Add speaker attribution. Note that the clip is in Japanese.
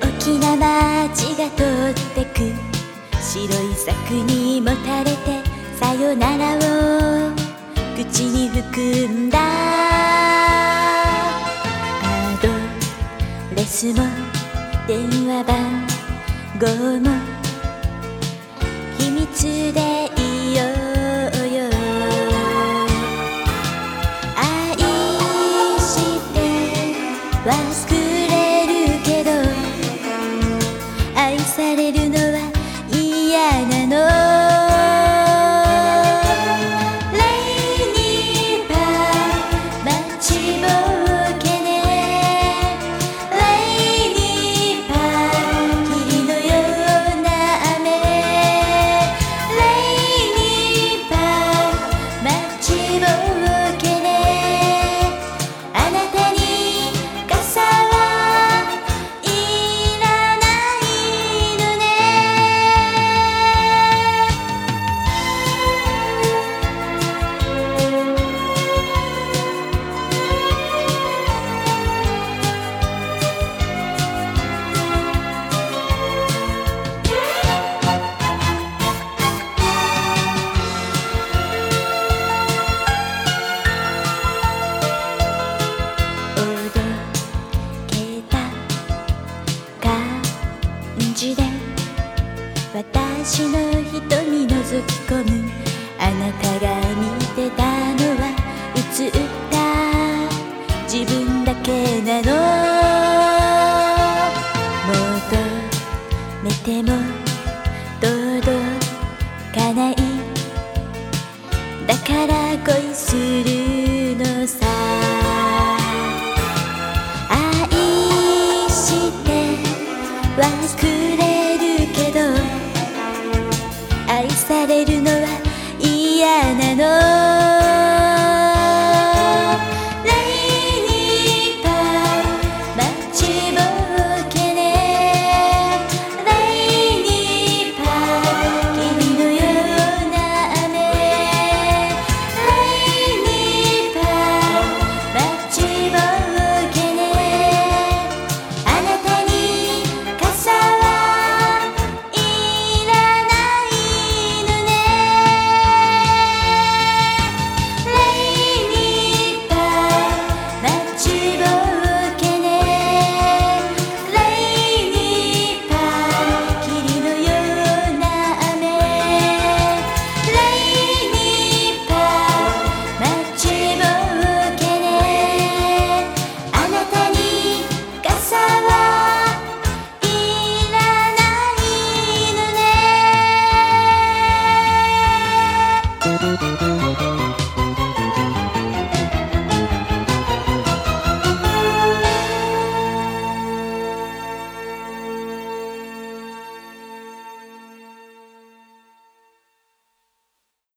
Speaker 1: 大きな街が通ってく。白い柵にもたれてさよならを口に含んだ。アドレスも電話番号も秘密でいいよ私の瞳覗き込む。あなたが見てたのは映った。自分れるの